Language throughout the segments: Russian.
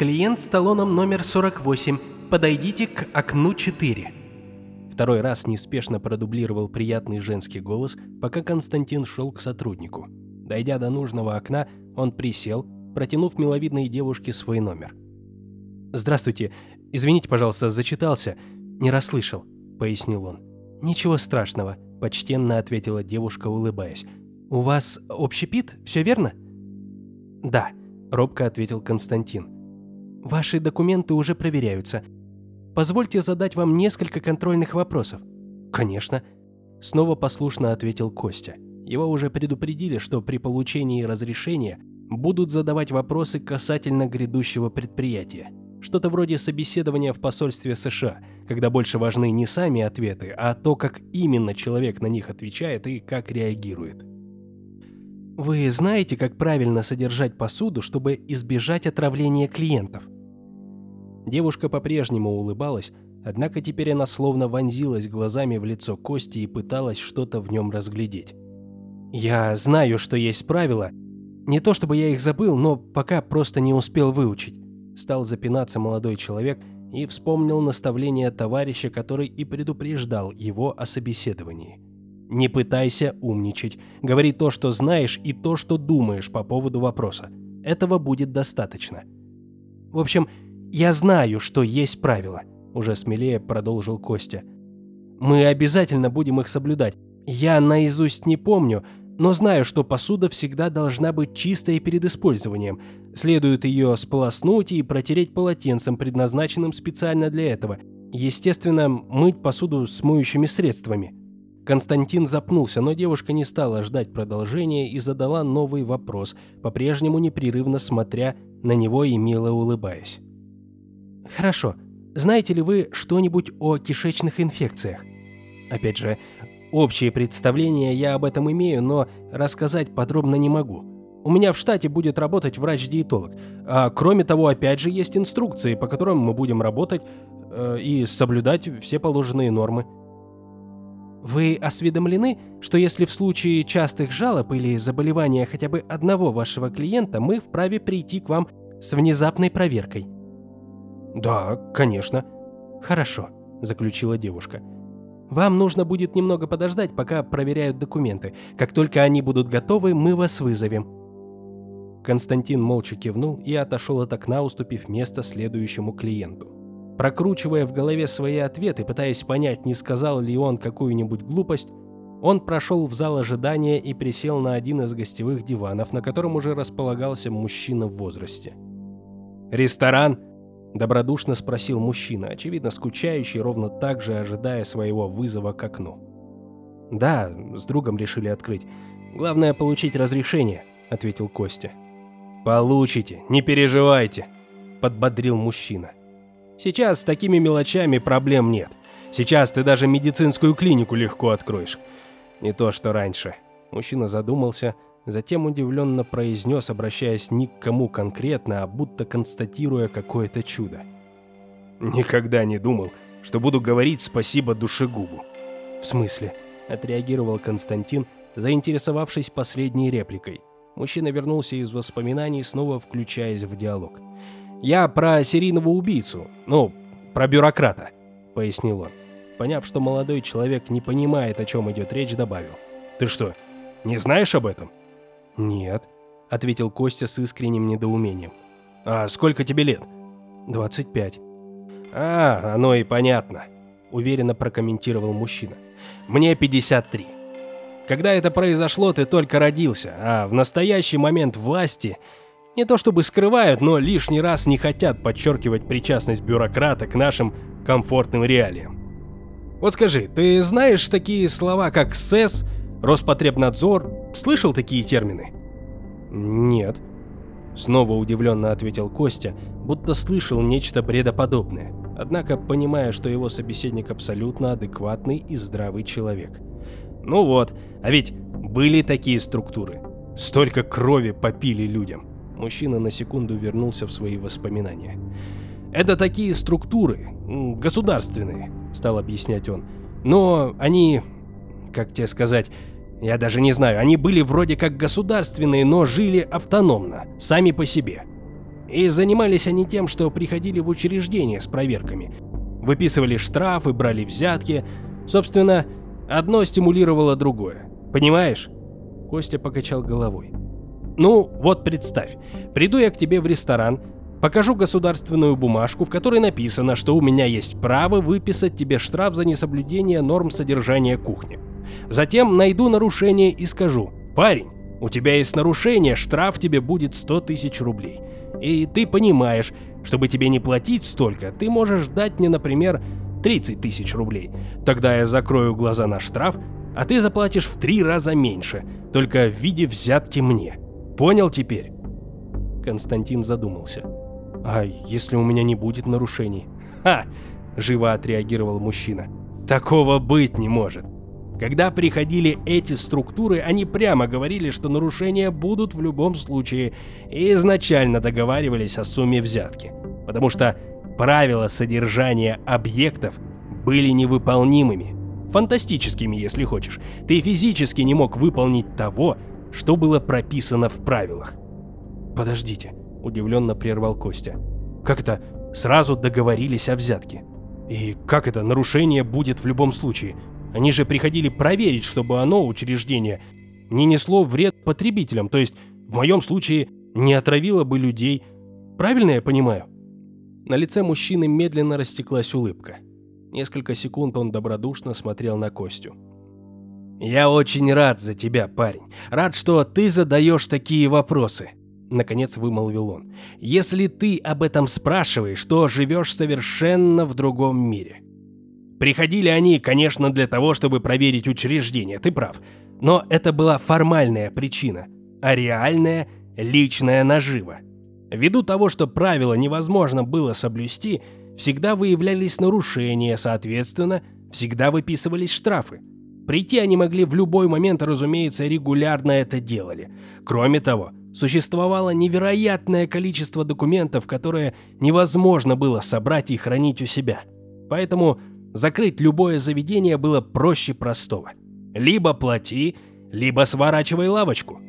Клиент с талоном номер 48. Подойдите к окну 4. Второй раз неспешно продублировал приятный женский голос, пока Константин шел к сотруднику. Дойдя до нужного окна, он присел, протянув миловидной девушке свой номер. «Здравствуйте. Извините, пожалуйста, зачитался. Не расслышал», — пояснил он. «Ничего страшного», — почтенно ответила девушка, улыбаясь. «У вас общепит, все верно?» «Да», — робко ответил Константин. «Ваши документы уже проверяются. Позвольте задать вам несколько контрольных вопросов». «Конечно», — снова послушно ответил Костя. Его уже предупредили, что при получении разрешения будут задавать вопросы касательно грядущего предприятия. Что-то вроде собеседования в посольстве США, когда больше важны не сами ответы, а то, как именно человек на них отвечает и как реагирует. Вы знаете, как правильно содержать посуду, чтобы избежать отравления клиентов? Девушка по-прежнему улыбалась, однако теперь она словно вонзилась глазами в лицо Кости и пыталась что-то в нем разглядеть. «Я знаю, что есть правила. Не то чтобы я их забыл, но пока просто не успел выучить стал запинаться молодой человек и вспомнил наставление товарища, который и предупреждал его о собеседовании. «Не пытайся умничать. Говори то, что знаешь, и то, что думаешь по поводу вопроса. Этого будет достаточно». «В общем, я знаю, что есть правила», – уже смелее продолжил Костя. «Мы обязательно будем их соблюдать. Я наизусть не помню, но знаю, что посуда всегда должна быть чистой перед использованием. Следует ее сполоснуть и протереть полотенцем, предназначенным специально для этого. Естественно, мыть посуду с моющими средствами. Константин запнулся, но девушка не стала ждать продолжения и задала новый вопрос, по-прежнему непрерывно смотря на него и мило улыбаясь. «Хорошо. Знаете ли вы что-нибудь о кишечных инфекциях?» Опять же, Общее представление я об этом имею, но рассказать подробно не могу. У меня в штате будет работать врач-диетолог. А кроме того, опять же, есть инструкции, по которым мы будем работать э, и соблюдать все положенные нормы. Вы осведомлены, что если в случае частых жалоб или заболевания хотя бы одного вашего клиента, мы вправе прийти к вам с внезапной проверкой? Да, конечно. Хорошо, заключила девушка. Вам нужно будет немного подождать, пока проверяют документы. Как только они будут готовы, мы вас вызовем». Константин молча кивнул и отошел от окна, уступив место следующему клиенту. Прокручивая в голове свои ответы, пытаясь понять, не сказал ли он какую-нибудь глупость, он прошел в зал ожидания и присел на один из гостевых диванов, на котором уже располагался мужчина в возрасте. «Ресторан?» Добродушно спросил мужчина, очевидно скучающий, ровно так же ожидая своего вызова к окну. «Да, с другом решили открыть. Главное получить разрешение», — ответил Костя. «Получите, не переживайте», — подбодрил мужчина. «Сейчас с такими мелочами проблем нет. Сейчас ты даже медицинскую клинику легко откроешь. Не то, что раньше». Мужчина задумался, — Затем удивленно произнес, обращаясь не к кому конкретно, а будто констатируя какое-то чудо. «Никогда не думал, что буду говорить спасибо душегубу». «В смысле?» – отреагировал Константин, заинтересовавшись последней репликой. Мужчина вернулся из воспоминаний, снова включаясь в диалог. «Я про серийного убийцу, ну, про бюрократа», – пояснил он. Поняв, что молодой человек не понимает, о чем идет речь, добавил. «Ты что, не знаешь об этом?» «Нет», — ответил Костя с искренним недоумением. «А сколько тебе лет?» «25». «А, оно и понятно», — уверенно прокомментировал мужчина. «Мне 53. Когда это произошло, ты только родился, а в настоящий момент власти не то чтобы скрывают, но лишний раз не хотят подчеркивать причастность бюрократа к нашим комфортным реалиям. Вот скажи, ты знаешь такие слова, как СЭС, Роспотребнадзор, слышал такие термины? Нет. Снова удивленно ответил Костя, будто слышал нечто бредоподобное, однако понимая, что его собеседник абсолютно адекватный и здравый человек. Ну вот, а ведь были такие структуры. Столько крови попили людям. Мужчина на секунду вернулся в свои воспоминания. Это такие структуры, государственные, стал объяснять он. Но они, как тебе сказать, я даже не знаю, они были вроде как государственные, но жили автономно, сами по себе. И занимались они тем, что приходили в учреждение с проверками. Выписывали штрафы, брали взятки. Собственно, одно стимулировало другое. Понимаешь? Костя покачал головой. Ну, вот представь, приду я к тебе в ресторан, покажу государственную бумажку, в которой написано, что у меня есть право выписать тебе штраф за несоблюдение норм содержания кухни. Затем найду нарушение и скажу, парень, у тебя есть нарушение, штраф тебе будет 100 тысяч рублей. И ты понимаешь, чтобы тебе не платить столько, ты можешь дать мне, например, 30 тысяч рублей. Тогда я закрою глаза на штраф, а ты заплатишь в три раза меньше, только в виде взятки мне. Понял теперь? Константин задумался. А если у меня не будет нарушений? Ха! Живо отреагировал мужчина. Такого быть не может. Когда приходили эти структуры, они прямо говорили, что нарушения будут в любом случае, и изначально договаривались о сумме взятки. Потому что правила содержания объектов были невыполнимыми. Фантастическими, если хочешь. Ты физически не мог выполнить того, что было прописано в правилах. «Подождите», — удивленно прервал Костя. «Как это сразу договорились о взятке? И как это нарушение будет в любом случае? Они же приходили проверить, чтобы оно, учреждение, не несло вред потребителям, то есть в моем случае не отравило бы людей. Правильно я понимаю? На лице мужчины медленно растеклась улыбка. Несколько секунд он добродушно смотрел на Костю. «Я очень рад за тебя, парень. Рад, что ты задаешь такие вопросы», — наконец вымолвил он. «Если ты об этом спрашиваешь, то живешь совершенно в другом мире. Приходили они, конечно, для того, чтобы проверить учреждение, ты прав. Но это была формальная причина, а реальная личная нажива. Ввиду того, что правила невозможно было соблюсти, всегда выявлялись нарушения, соответственно, всегда выписывались штрафы. Прийти они могли в любой момент, разумеется, регулярно это делали. Кроме того, существовало невероятное количество документов, которые невозможно было собрать и хранить у себя. Поэтому Закрыть любое заведение было проще простого. Либо плати, либо сворачивай лавочку.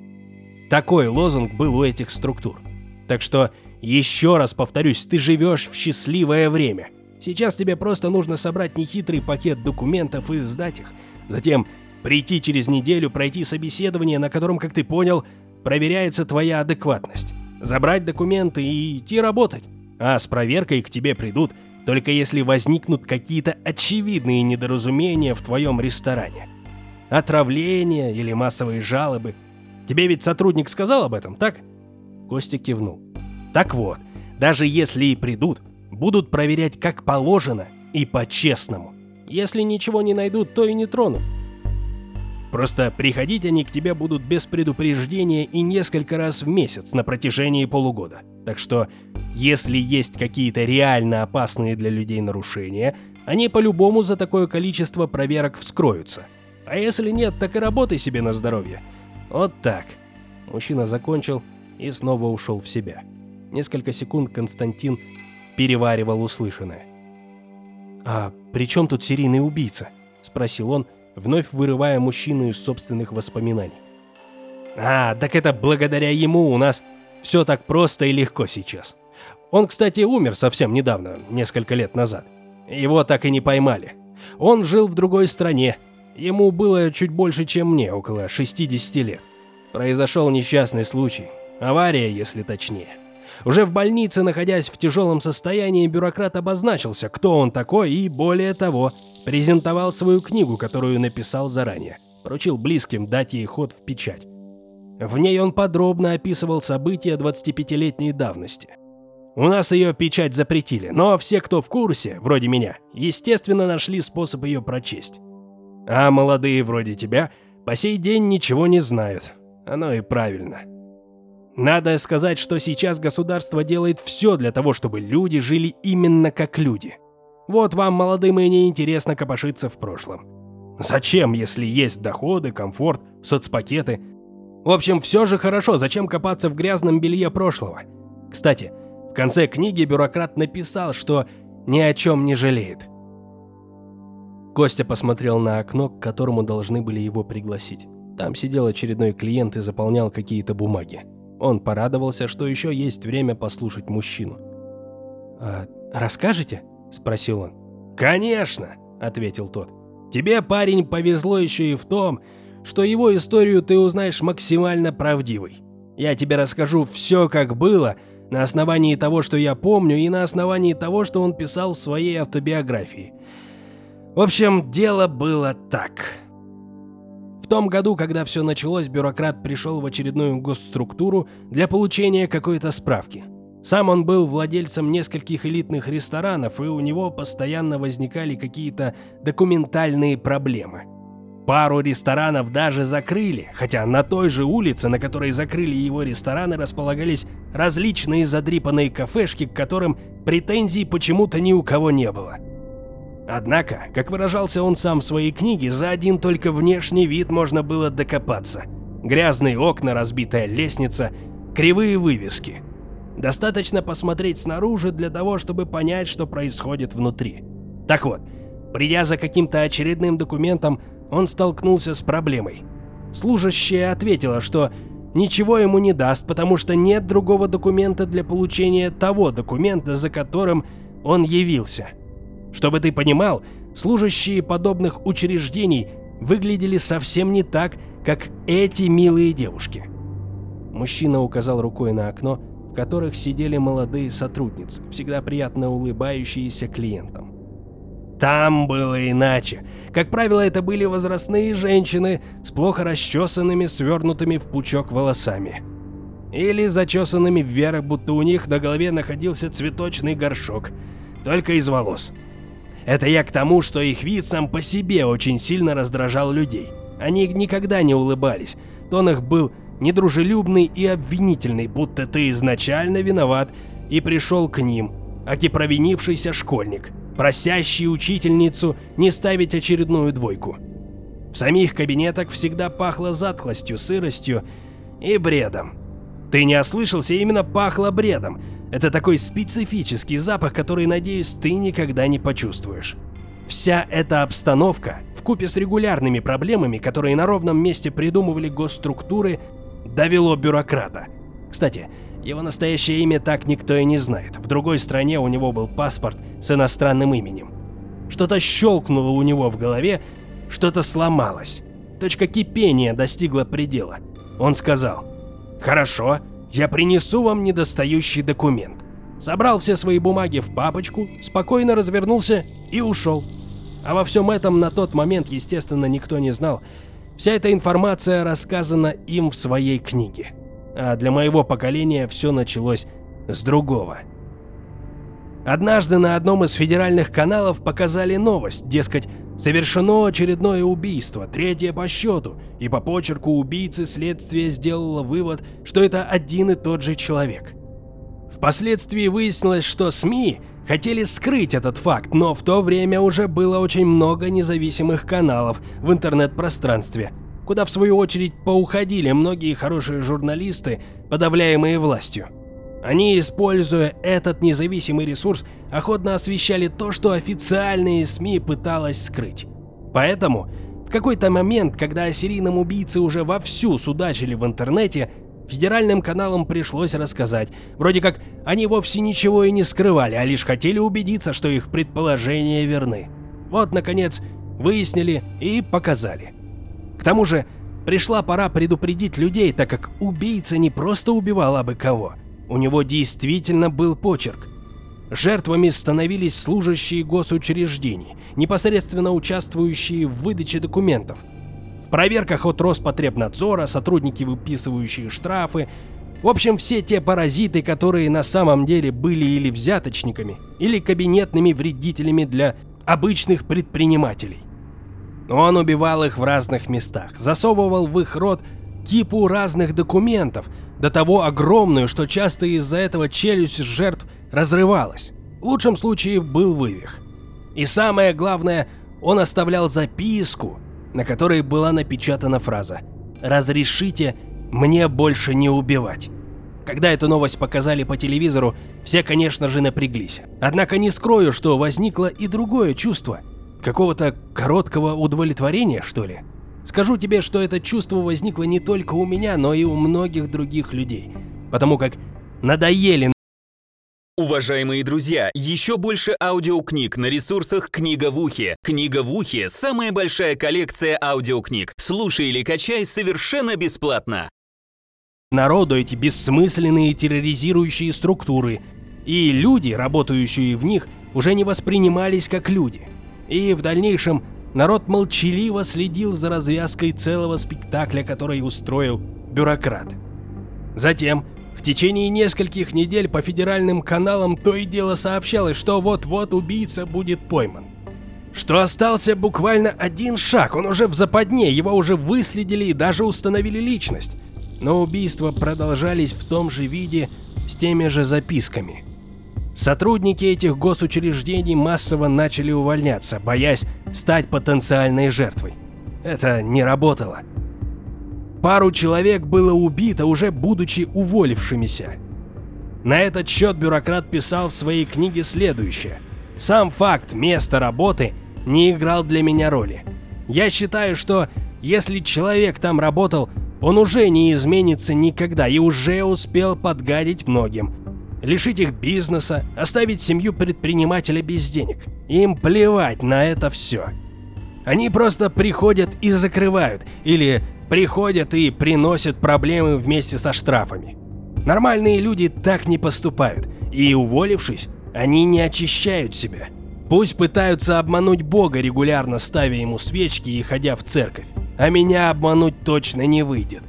Такой лозунг был у этих структур. Так что, еще раз повторюсь, ты живешь в счастливое время. Сейчас тебе просто нужно собрать нехитрый пакет документов и сдать их. Затем прийти через неделю, пройти собеседование, на котором, как ты понял, проверяется твоя адекватность. Забрать документы и идти работать. А с проверкой к тебе придут только если возникнут какие-то очевидные недоразумения в твоем ресторане. Отравление или массовые жалобы. Тебе ведь сотрудник сказал об этом, так? Костя кивнул. Так вот, даже если и придут, будут проверять как положено и по-честному. Если ничего не найдут, то и не тронут. Просто приходить они к тебе будут без предупреждения и несколько раз в месяц на протяжении полугода. Так что, если есть какие-то реально опасные для людей нарушения, они по-любому за такое количество проверок вскроются. А если нет, так и работай себе на здоровье. Вот так. Мужчина закончил и снова ушел в себя. Несколько секунд Константин переваривал услышанное. «А при чем тут серийный убийца?» – спросил он, – вновь вырывая мужчину из собственных воспоминаний. «А, так это благодаря ему у нас все так просто и легко сейчас. Он, кстати, умер совсем недавно, несколько лет назад. Его так и не поймали. Он жил в другой стране. Ему было чуть больше, чем мне, около 60 лет. Произошел несчастный случай. Авария, если точнее. Уже в больнице, находясь в тяжелом состоянии, бюрократ обозначился, кто он такой и, более того, презентовал свою книгу, которую написал заранее. Поручил близким дать ей ход в печать. В ней он подробно описывал события 25-летней давности. У нас ее печать запретили, но все, кто в курсе, вроде меня, естественно, нашли способ ее прочесть. А молодые вроде тебя по сей день ничего не знают. Оно и правильно. Надо сказать, что сейчас государство делает все для того, чтобы люди жили именно как люди. Вот вам, молодым, и не интересно копошиться в прошлом. Зачем, если есть доходы, комфорт, соцпакеты? В общем, все же хорошо, зачем копаться в грязном белье прошлого? Кстати, в конце книги бюрократ написал, что ни о чем не жалеет. Костя посмотрел на окно, к которому должны были его пригласить. Там сидел очередной клиент и заполнял какие-то бумаги. Он порадовался, что еще есть время послушать мужчину. «А расскажете?» – спросил он. «Конечно!» – ответил тот. «Тебе, парень, повезло еще и в том, что его историю ты узнаешь максимально правдивой. Я тебе расскажу все, как было, на основании того, что я помню, и на основании того, что он писал в своей автобиографии. В общем, дело было так. В том году, когда все началось, бюрократ пришел в очередную госструктуру для получения какой-то справки. Сам он был владельцем нескольких элитных ресторанов, и у него постоянно возникали какие-то документальные проблемы. Пару ресторанов даже закрыли, хотя на той же улице, на которой закрыли его рестораны, располагались различные задрипанные кафешки, к которым претензий почему-то ни у кого не было. Однако, как выражался он сам в своей книге, за один только внешний вид можно было докопаться. Грязные окна, разбитая лестница, кривые вывески. Достаточно посмотреть снаружи для того, чтобы понять, что происходит внутри. Так вот, придя за каким-то очередным документом, он столкнулся с проблемой. Служащая ответила, что ничего ему не даст, потому что нет другого документа для получения того документа, за которым он явился. Чтобы ты понимал, служащие подобных учреждений выглядели совсем не так, как эти милые девушки. Мужчина указал рукой на окно, в которых сидели молодые сотрудницы, всегда приятно улыбающиеся клиентам. Там было иначе. Как правило, это были возрастные женщины с плохо расчесанными, свернутыми в пучок волосами. Или зачесанными вверх, будто у них на голове находился цветочный горшок, только из волос. Это я к тому, что их вид сам по себе очень сильно раздражал людей. Они никогда не улыбались. Тон их был недружелюбный и обвинительный, будто ты изначально виноват и пришел к ним, аки провинившийся школьник просящий учительницу не ставить очередную двойку. В самих кабинетах всегда пахло затхлостью, сыростью и бредом. Ты не ослышался, именно пахло бредом. Это такой специфический запах, который, надеюсь, ты никогда не почувствуешь. Вся эта обстановка, вкупе с регулярными проблемами, которые на ровном месте придумывали госструктуры, довело бюрократа. Кстати, его настоящее имя так никто и не знает. В другой стране у него был паспорт с иностранным именем. Что-то щелкнуло у него в голове, что-то сломалось. Точка кипения достигла предела. Он сказал, «Хорошо, я принесу вам недостающий документ». Собрал все свои бумаги в папочку, спокойно развернулся и ушел. А во всем этом на тот момент, естественно, никто не знал. Вся эта информация рассказана им в своей книге а для моего поколения все началось с другого. Однажды на одном из федеральных каналов показали новость, дескать, совершено очередное убийство, третье по счету, и по почерку убийцы следствие сделало вывод, что это один и тот же человек. Впоследствии выяснилось, что СМИ хотели скрыть этот факт, но в то время уже было очень много независимых каналов в интернет-пространстве, куда в свою очередь поуходили многие хорошие журналисты, подавляемые властью. Они, используя этот независимый ресурс, охотно освещали то, что официальные СМИ пыталась скрыть. Поэтому, в какой-то момент, когда о серийном убийце уже вовсю судачили в интернете, федеральным каналам пришлось рассказать, вроде как они вовсе ничего и не скрывали, а лишь хотели убедиться, что их предположения верны. Вот, наконец, выяснили и показали. К тому же, пришла пора предупредить людей, так как убийца не просто убивал абы кого, у него действительно был почерк. Жертвами становились служащие госучреждений, непосредственно участвующие в выдаче документов. В проверках от Роспотребнадзора, сотрудники, выписывающие штрафы, в общем, все те паразиты, которые на самом деле были или взяточниками, или кабинетными вредителями для обычных предпринимателей. Он убивал их в разных местах, засовывал в их рот кипу разных документов, до того огромную, что часто из-за этого челюсть жертв разрывалась. В лучшем случае был вывих. И самое главное, он оставлял записку, на которой была напечатана фраза «Разрешите мне больше не убивать». Когда эту новость показали по телевизору, все, конечно же, напряглись. Однако не скрою, что возникло и другое чувство – Какого-то короткого удовлетворения, что ли? Скажу тебе, что это чувство возникло не только у меня, но и у многих других людей. потому как надоели Уважаемые друзья, еще больше аудиокниг на ресурсах «Книга в ухе». «Книга в ухе» — самая большая коллекция аудиокниг. Слушай или качай совершенно бесплатно. народу эти бессмысленные терроризирующие структуры, и люди, работающие в них, уже не воспринимались как люди. И в дальнейшем народ молчаливо следил за развязкой целого спектакля, который устроил бюрократ. Затем, в течение нескольких недель по федеральным каналам то и дело сообщалось, что вот-вот убийца будет пойман. Что остался буквально один шаг, он уже в западне, его уже выследили и даже установили личность. Но убийства продолжались в том же виде, с теми же записками. Сотрудники этих госучреждений массово начали увольняться, боясь стать потенциальной жертвой. Это не работало. Пару человек было убито, уже будучи уволившимися. На этот счет бюрократ писал в своей книге следующее. «Сам факт места работы не играл для меня роли. Я считаю, что если человек там работал, он уже не изменится никогда и уже успел подгадить многим. Лишить их бизнеса, оставить семью предпринимателя без денег. Им плевать на это все. Они просто приходят и закрывают, или приходят и приносят проблемы вместе со штрафами. Нормальные люди так не поступают, и уволившись, они не очищают себя. Пусть пытаются обмануть Бога, регулярно ставя ему свечки и ходя в церковь, а меня обмануть точно не выйдет.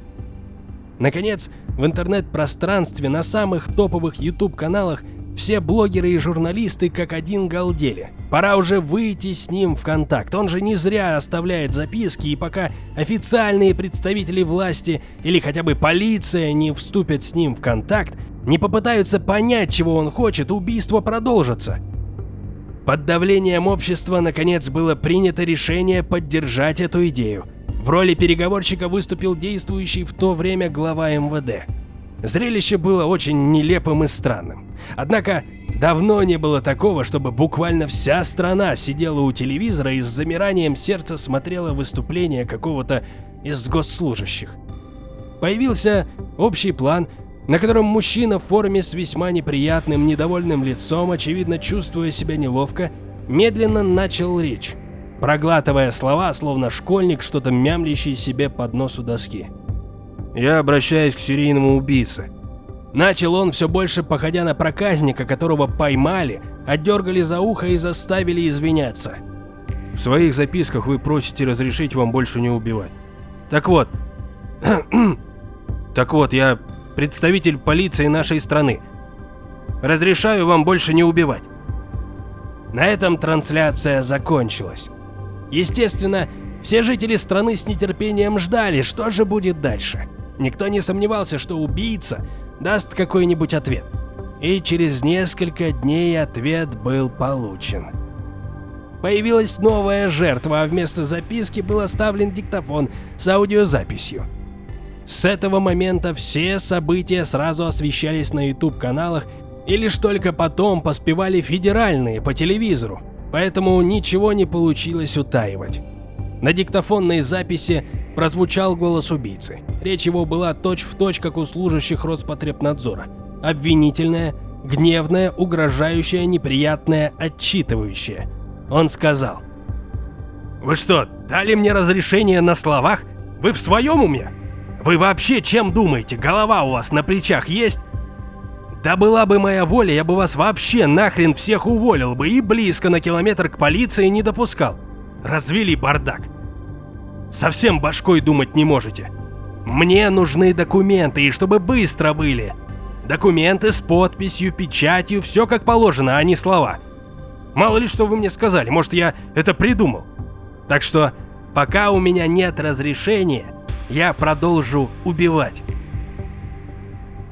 Наконец, в интернет-пространстве на самых топовых YouTube-каналах все блогеры и журналисты как один галдели. Пора уже выйти с ним в контакт. Он же не зря оставляет записки, и пока официальные представители власти или хотя бы полиция не вступят с ним в контакт, не попытаются понять, чего он хочет, убийство продолжится. Под давлением общества, наконец, было принято решение поддержать эту идею. В роли переговорщика выступил действующий в то время глава МВД. Зрелище было очень нелепым и странным. Однако давно не было такого, чтобы буквально вся страна сидела у телевизора и с замиранием сердца смотрела выступление какого-то из госслужащих. Появился общий план, на котором мужчина в форме с весьма неприятным, недовольным лицом, очевидно чувствуя себя неловко, медленно начал речь, проглатывая слова, словно школьник, что-то мямлящий себе под нос у доски. Я обращаюсь к серийному убийце. Начал он все больше походя на проказника, которого поймали, отдергали за ухо и заставили извиняться. В своих записках вы просите разрешить вам больше не убивать. Так вот, так вот, я представитель полиции нашей страны. Разрешаю вам больше не убивать. На этом трансляция закончилась. Естественно, все жители страны с нетерпением ждали, что же будет дальше. Никто не сомневался, что убийца даст какой-нибудь ответ. И через несколько дней ответ был получен. Появилась новая жертва, а вместо записки был оставлен диктофон с аудиозаписью. С этого момента все события сразу освещались на YouTube-каналах и лишь только потом поспевали федеральные по телевизору, поэтому ничего не получилось утаивать. На диктофонной записи прозвучал голос убийцы. Речь его была точь-в-точь, точь, как у служащих Роспотребнадзора. Обвинительная, гневная, угрожающая, неприятная, отчитывающая. Он сказал. «Вы что, дали мне разрешение на словах? Вы в своем уме? Вы вообще чем думаете? Голова у вас на плечах есть? Да была бы моя воля, я бы вас вообще нахрен всех уволил бы и близко на километр к полиции не допускал. Развели бардак. Совсем башкой думать не можете. Мне нужны документы, и чтобы быстро были. Документы с подписью, печатью, все как положено, а не слова. Мало ли что вы мне сказали, может я это придумал. Так что, пока у меня нет разрешения, я продолжу убивать.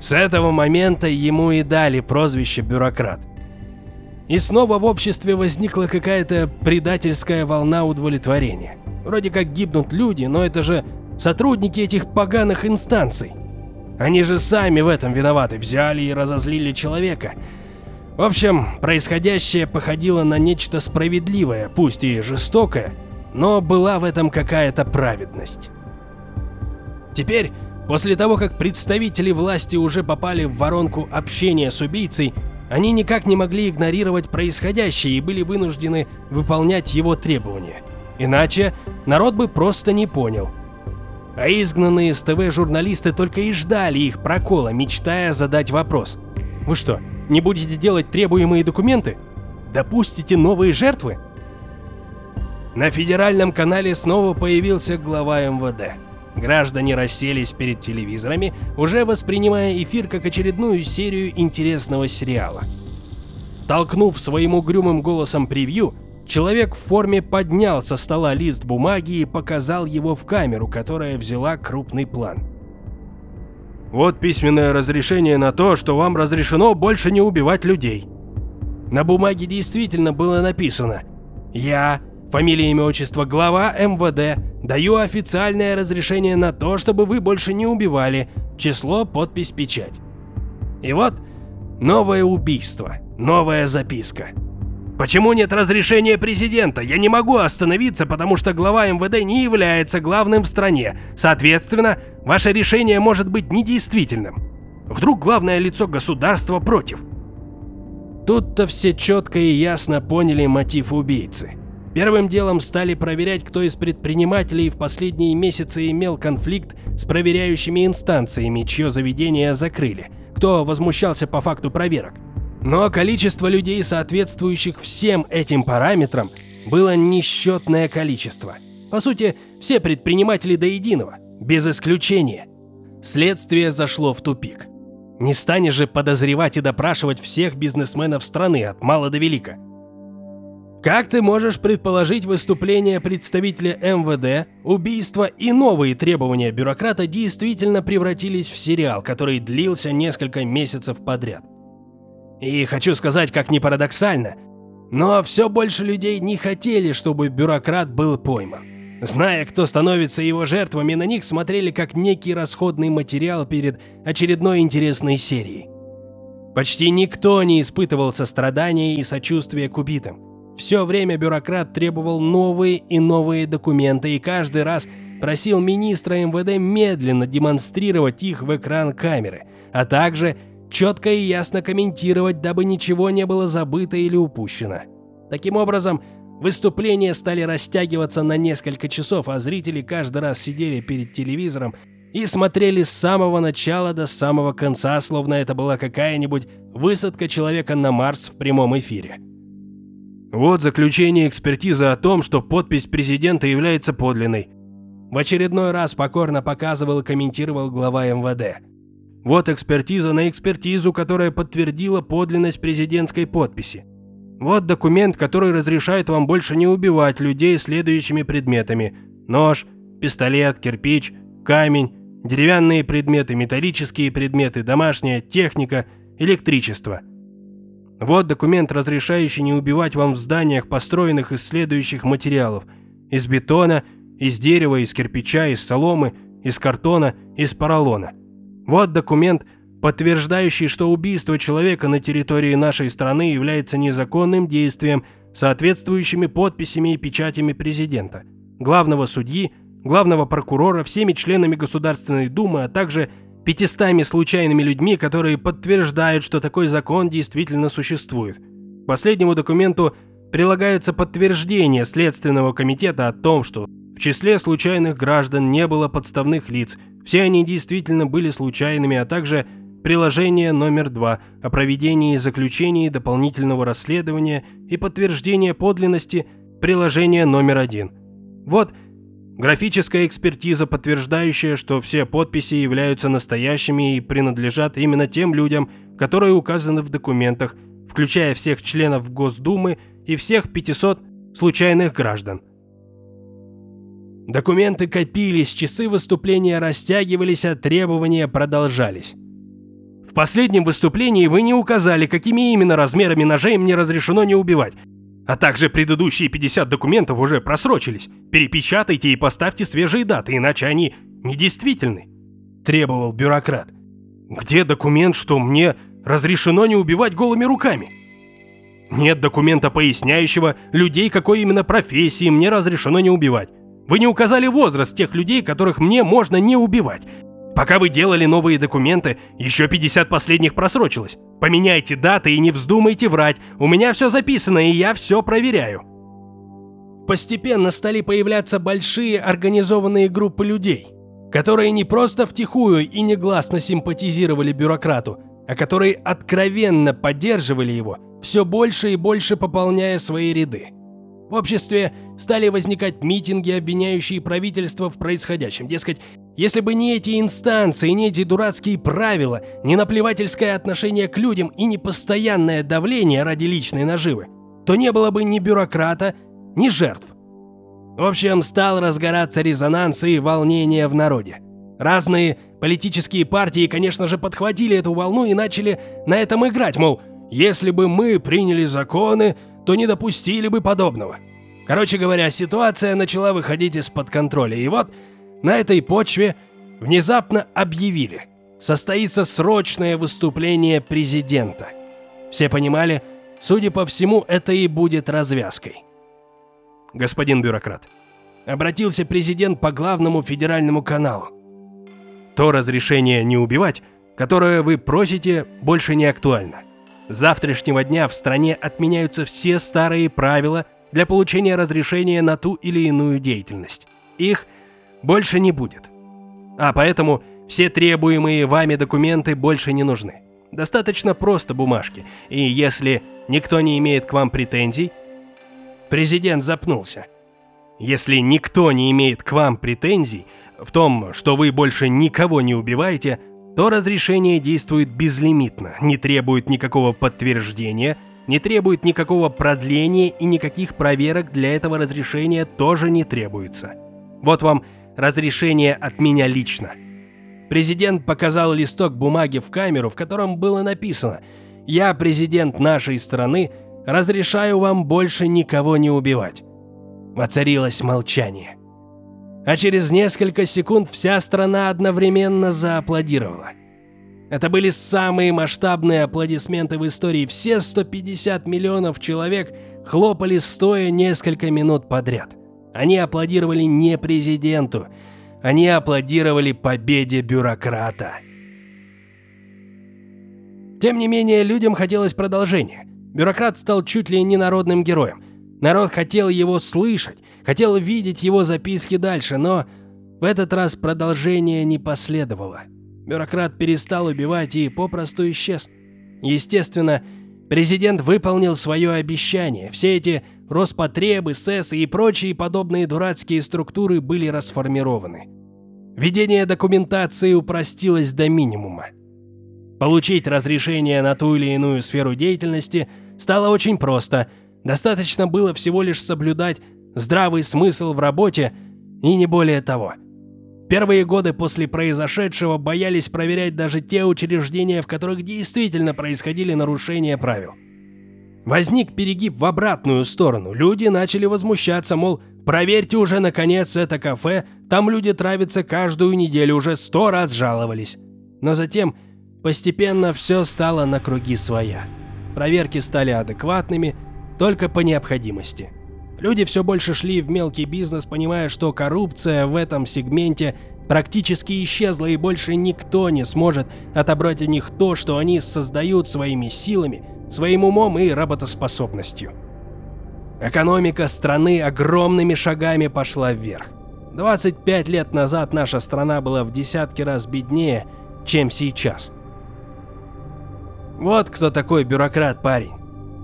С этого момента ему и дали прозвище «бюрократ». И снова в обществе возникла какая-то предательская волна удовлетворения. Вроде как гибнут люди, но это же сотрудники этих поганых инстанций. Они же сами в этом виноваты, взяли и разозлили человека. В общем, происходящее походило на нечто справедливое, пусть и жестокое, но была в этом какая-то праведность. Теперь После того, как представители власти уже попали в воронку общения с убийцей, они никак не могли игнорировать происходящее и были вынуждены выполнять его требования. Иначе народ бы просто не понял. А изгнанные с ТВ журналисты только и ждали их прокола, мечтая задать вопрос. Вы что, не будете делать требуемые документы? Допустите новые жертвы? На федеральном канале снова появился глава МВД. Граждане расселись перед телевизорами, уже воспринимая эфир как очередную серию интересного сериала. Толкнув своим угрюмым голосом превью, человек в форме поднял со стола лист бумаги и показал его в камеру, которая взяла крупный план. Вот письменное разрешение на то, что вам разрешено больше не убивать людей. На бумаге действительно было написано «Я, фамилия, имя, отчество, глава МВД, даю официальное разрешение на то, чтобы вы больше не убивали, число, подпись, печать». И вот новое убийство, новая записка. Почему нет разрешения президента? Я не могу остановиться, потому что глава МВД не является главным в стране. Соответственно, ваше решение может быть недействительным. Вдруг главное лицо государства против. Тут-то все четко и ясно поняли мотив убийцы. Первым делом стали проверять, кто из предпринимателей в последние месяцы имел конфликт с проверяющими инстанциями, чье заведение закрыли, кто возмущался по факту проверок. Но количество людей, соответствующих всем этим параметрам, было несчетное количество. По сути, все предприниматели до единого, без исключения. Следствие зашло в тупик. Не станешь же подозревать и допрашивать всех бизнесменов страны от мала до велика. Как ты можешь предположить выступление представителя МВД, убийство и новые требования бюрократа действительно превратились в сериал, который длился несколько месяцев подряд? И хочу сказать, как ни парадоксально, но все больше людей не хотели, чтобы бюрократ был пойман. Зная, кто становится его жертвами, на них смотрели как некий расходный материал перед очередной интересной серией. Почти никто не испытывал сострадания и сочувствия к убитым. Все время бюрократ требовал новые и новые документы и каждый раз просил министра МВД медленно демонстрировать их в экран камеры, а также четко и ясно комментировать, дабы ничего не было забыто или упущено. Таким образом, выступления стали растягиваться на несколько часов, а зрители каждый раз сидели перед телевизором и смотрели с самого начала до самого конца, словно это была какая-нибудь высадка человека на Марс в прямом эфире. Вот заключение экспертизы о том, что подпись президента является подлинной. В очередной раз покорно показывал и комментировал глава МВД. Вот экспертиза на экспертизу, которая подтвердила подлинность президентской подписи. Вот документ, который разрешает вам больше не убивать людей следующими предметами. Нож, пистолет, кирпич, камень, деревянные предметы, металлические предметы, домашняя техника, электричество. Вот документ, разрешающий не убивать вам в зданиях, построенных из следующих материалов. Из бетона, из дерева, из кирпича, из соломы, из картона, из поролона. Вот документ, подтверждающий, что убийство человека на территории нашей страны является незаконным действием, соответствующими подписями и печатями президента, главного судьи, главного прокурора, всеми членами Государственной Думы, а также 500 случайными людьми, которые подтверждают, что такой закон действительно существует. К последнему документу прилагается подтверждение Следственного комитета о том, что в числе случайных граждан не было подставных лиц – все они действительно были случайными, а также приложение номер два о проведении заключений дополнительного расследования и подтверждения подлинности приложения номер один. Вот графическая экспертиза, подтверждающая, что все подписи являются настоящими и принадлежат именно тем людям, которые указаны в документах, включая всех членов Госдумы и всех 500 случайных граждан. Документы копились, часы выступления растягивались, а требования продолжались. В последнем выступлении вы не указали, какими именно размерами ножей мне разрешено не убивать. А также предыдущие 50 документов уже просрочились. Перепечатайте и поставьте свежие даты, иначе они недействительны. Требовал бюрократ. Где документ, что мне разрешено не убивать голыми руками? Нет документа, поясняющего людей, какой именно профессии мне разрешено не убивать. Вы не указали возраст тех людей, которых мне можно не убивать. Пока вы делали новые документы, еще 50 последних просрочилось. Поменяйте даты и не вздумайте врать. У меня все записано, и я все проверяю. Постепенно стали появляться большие организованные группы людей, которые не просто втихую и негласно симпатизировали бюрократу, а которые откровенно поддерживали его, все больше и больше пополняя свои ряды. В обществе стали возникать митинги, обвиняющие правительство в происходящем. Дескать, если бы не эти инстанции, не эти дурацкие правила, не наплевательское отношение к людям и не постоянное давление ради личной наживы, то не было бы ни бюрократа, ни жертв. В общем, стал разгораться резонанс и волнение в народе. Разные политические партии, конечно же, подхватили эту волну и начали на этом играть, мол, если бы мы приняли законы, то не допустили бы подобного. Короче говоря, ситуация начала выходить из-под контроля, и вот на этой почве внезапно объявили, состоится срочное выступление президента. Все понимали, судя по всему, это и будет развязкой. Господин бюрократ, Обратился президент по главному федеральному каналу. то разрешение не убивать, которое вы просите, больше не актуально. С завтрашнего дня в стране отменяются все старые правила для получения разрешения на ту или иную деятельность. Их больше не будет. А поэтому все требуемые вами документы больше не нужны. Достаточно просто бумажки, и если никто не имеет к вам претензий, Президент запнулся. если никто не имеет к вам претензий в том, что вы больше никого не убиваете, то разрешение действует безлимитно, не требует никакого подтверждения, не требует никакого продления и никаких проверок для этого разрешения тоже не требуется. Вот вам разрешение от меня лично. Президент показал листок бумаги в камеру, в котором было написано «Я, президент нашей страны, разрешаю вам больше никого не убивать». Воцарилось молчание. А через несколько секунд вся страна одновременно зааплодировала. Это были самые масштабные аплодисменты в истории. Все 150 миллионов человек хлопали стоя несколько минут подряд. Они аплодировали не президенту, они аплодировали победе бюрократа. Тем не менее, людям хотелось продолжения. Бюрократ стал чуть ли не народным героем. Народ хотел его слышать, хотел видеть его записки дальше, но в этот раз продолжение не последовало. Бюрократ перестал убивать и попросту исчез. Естественно, президент выполнил свое обещание. Все эти Роспотребы, СЭС и прочие подобные дурацкие структуры были расформированы. Ведение документации упростилось до минимума. Получить разрешение на ту или иную сферу деятельности стало очень просто. Достаточно было всего лишь соблюдать здравый смысл в работе и не более того. Первые годы после произошедшего боялись проверять даже те учреждения, в которых действительно происходили нарушения правил. Возник перегиб в обратную сторону. Люди начали возмущаться, мол, проверьте уже наконец это кафе, там люди травятся каждую неделю, уже сто раз жаловались. Но затем постепенно все стало на круги своя. Проверки стали адекватными, только по необходимости. Люди все больше шли в мелкий бизнес, понимая, что коррупция в этом сегменте практически исчезла и больше никто не сможет отобрать у них то, что они создают своими силами, своим умом и работоспособностью. Экономика страны огромными шагами пошла вверх. 25 лет назад наша страна была в десятки раз беднее, чем сейчас. Вот кто такой бюрократ, парень.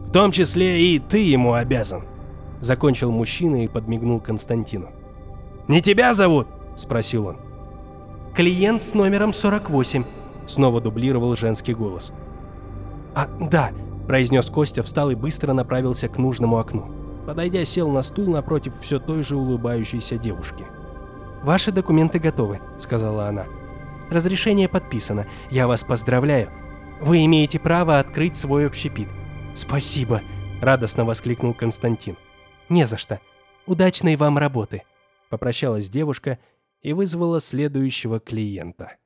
В том числе и ты ему обязан. Закончил мужчина и подмигнул Константину. «Не тебя зовут?» – спросил он. Клиент с номером 48. Снова дублировал женский голос. «А, да», – произнес Костя, встал и быстро направился к нужному окну. Подойдя, сел на стул напротив все той же улыбающейся девушки. «Ваши документы готовы», – сказала она. «Разрешение подписано. Я вас поздравляю. Вы имеете право открыть свой общепит». «Спасибо», – радостно воскликнул Константин. «Не за что. Удачной вам работы», – попрощалась девушка и вызвала следующего клиента.